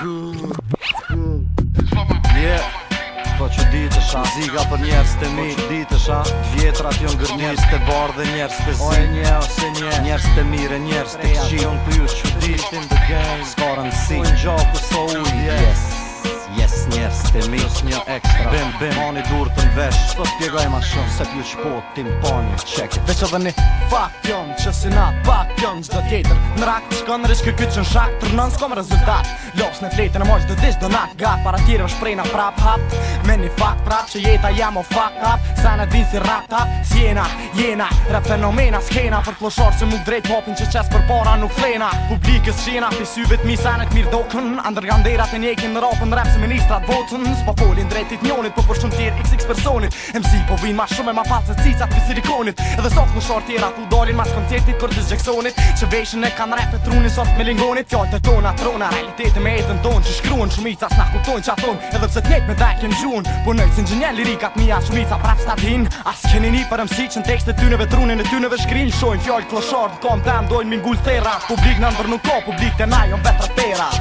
Po ziga për njerës të mi Po që ditë është a Vjetrat jo në njerës të barë dhe njerës të zi O e një ose një Njerës të mirë e njerës të qi Njerës të qi Njerës të qi Njerës të qi Njerës të qi Njerës të qi Njerës të mes njerës të mi Nës një ekstra Bim, bim, ma një durë të nvesh Së të pjegaj ma shumë Se pjush po tim po një qek Veqë edhe një fakt jon Që si na pak jon Që do tjetër në rak të shkon Rish kë kyqën shak Tër nën s'kom rezultat Lops në fletën e mojsh dhe dish Do na gat Para tjere vë shprejna prap hap Me një fakt prap Që jeta jam o fakt hap Sa në din si rap ta Sjena, jena Rap fenomena s'kena Për të që mu drejt Hopin që qes për para nuk flena Publikës qena Pisyve të misanet mirë doken Andërgandera të njekin Në ropën rap se minis shtra votën S'po folin drejtit njonit Po për shumë tjerë xx personit MC po vin ma shumë e ma pacët cicat për silikonit Edhe sot në short tjera ku dolin mas koncertit për të zgjeksonit Që veshën e kan rap e trunin sot me lingonit Fjallë të tona trona Realitet e me jetën tonë që shkruen Shumica s'na kutojnë që aton Edhe pse t'njejt me dhe kem gjuhën Po nëjtë si në lirikat mija Shumica prap statin As keni ni për MC që në tekst e tyneve trunin e tyneve shkrin Shojnë fjallë kloshard në kom të ndojnë mingull thera Publik në ndër ko ka, publik të najon jo vetra tera.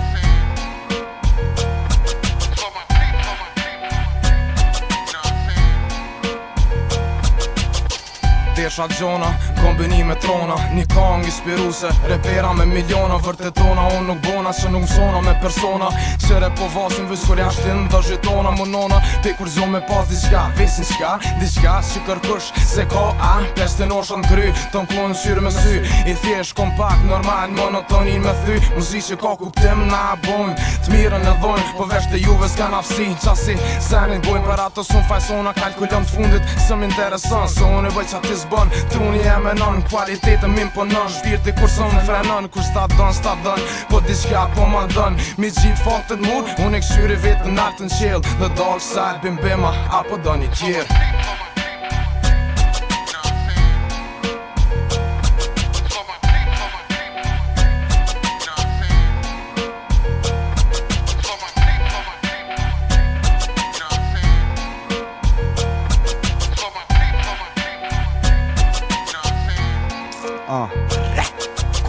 shak zona Kombini me trona Një kong ispiruse Repera me miliona Vërtetona Unë nuk bona Se nuk zona me persona Qere po vasin Vës kur janë shtin Dë gjitona më Pe kur zon me pas diska Vesin s'ka Diska Që kërkush Se ka a Peste nosha në kry Të në syrë me sy I thjesht kompakt Normal monotonin me thy Muzi që ka kuptim na bojnë Të mirën e dhojnë Po vesh të juve s'ka nafsi Qasi Senit bojnë Për atës unë fajsona Kalkulëm të fundit Së më interesan Se unë i bëj që Truni e menon, kualitetën m'imponon Shpirti kur së më frenën, kur s'ta don, s'ta don Po t'i shka po më don, mi gjitë faktët mur Unë e këshyri vetë në artë në qelë Dhe dollë sajtë bim apo do një tjerë 啊。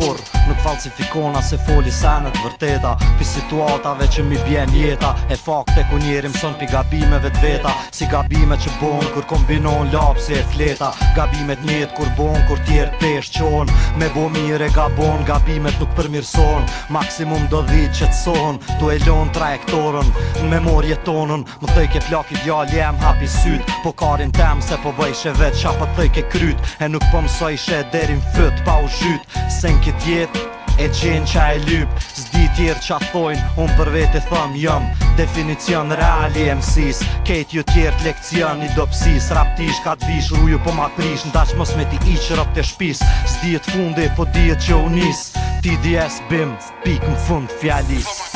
kur Nuk falsifikona se foli senet vërteta Pi situatave që mi bjen jeta E fakte ku njeri mëson pi gabimeve të veta Si gabime që bon kur kombinon lapsi e fleta Gabimet njetë kur bon kur tjerë pesh qon Me bo mire gabon gabimet nuk përmirëson Maksimum do dhitë që të son Tu e lon trajektorën Me mor jetonën Më thëj ke plak i djall jem hapi syt Po karin tem se po bëjshe vet Qa po ke kryt E nuk po mësojshe derin fët pa u shyt Se nki këtë jetë E qenë qa e lypë, zdi tjerë qa thojnë Unë për vetë e thëmë jëmë Definicion reali e mësis Ketë ju tjertë lekcion i dopsis Raptish ka të vish, ruju po ma prish Në daqë mos me ti iqë rëpë të shpis Zdi e të fundi, po di e që unis Ti di es bim, pik më fund fjalis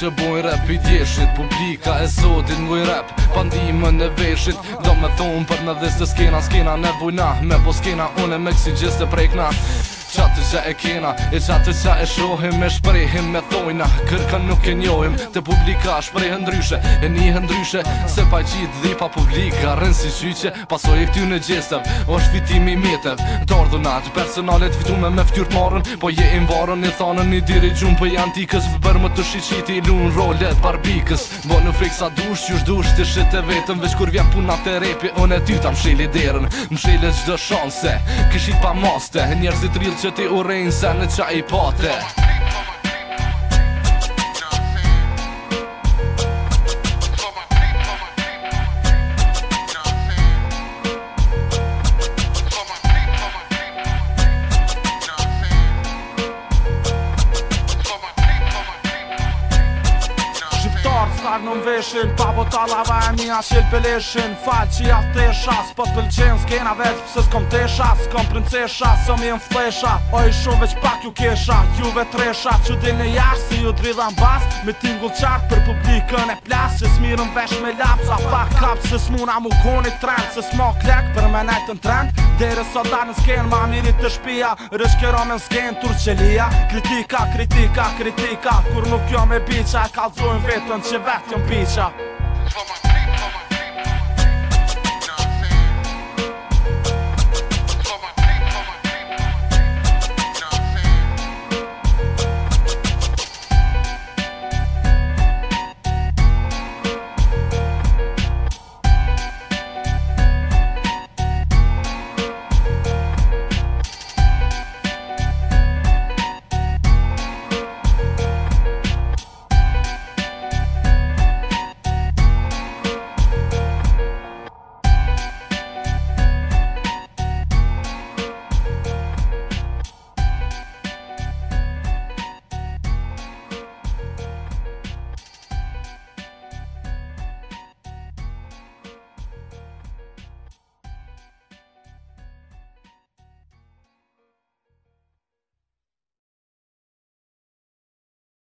që bojnë rap i djeshit, Publika e sotit ngoj rap Pandime në veshit Do me thonë për në dhe se skena Skena ne Me po skena une me kësi gjithë të prejkna Qatë që e kena E qatë që e shohim E shprejhim me thojna Kërka nuk e njohim Të publika shprehë ndryshe E njëhë ndryshe Se pa gjitë dhe pa publika Rënë si qyqe Pasoj e këty në gjestëv O shfitimi mjetëv Të në Personale personalet Vitume me ftyrt marën Po je im varën Në thanën një diri gjumë Për po janë tikës Vëbër më të shiqiti Lunë rolet bikës Bo në fiksa dush Qysh dush të shite vetëm Vesh kur vjen puna të repi Unë e ty ta mshili derën Mshili shanse Kishit pa që ti urejnë se në qaj i pate Sfar në mveshin Pa po lava e mi asjel peleshin Fal që ja S'po të pëlqen s'kena vet Pse s'kom tesha S'kom princesha S'o mi në flesha O i shumë veç pak ju kesha Juve tresha Që din e jash Si ju dridha në bas Me tingull qart Për publikën e plas Që s'mirë në vesh me lap Sa pak kap Se s'muna mu koni trend Se s'mo klek Për me najtë trend, në trend Dere sot da në sken Ma mirit të shpia Rëshkero me në sken Turqelia Kritika, kritika, kritika Kur nuk jo me bi e kalzojnë vetën që vacuum, pizza.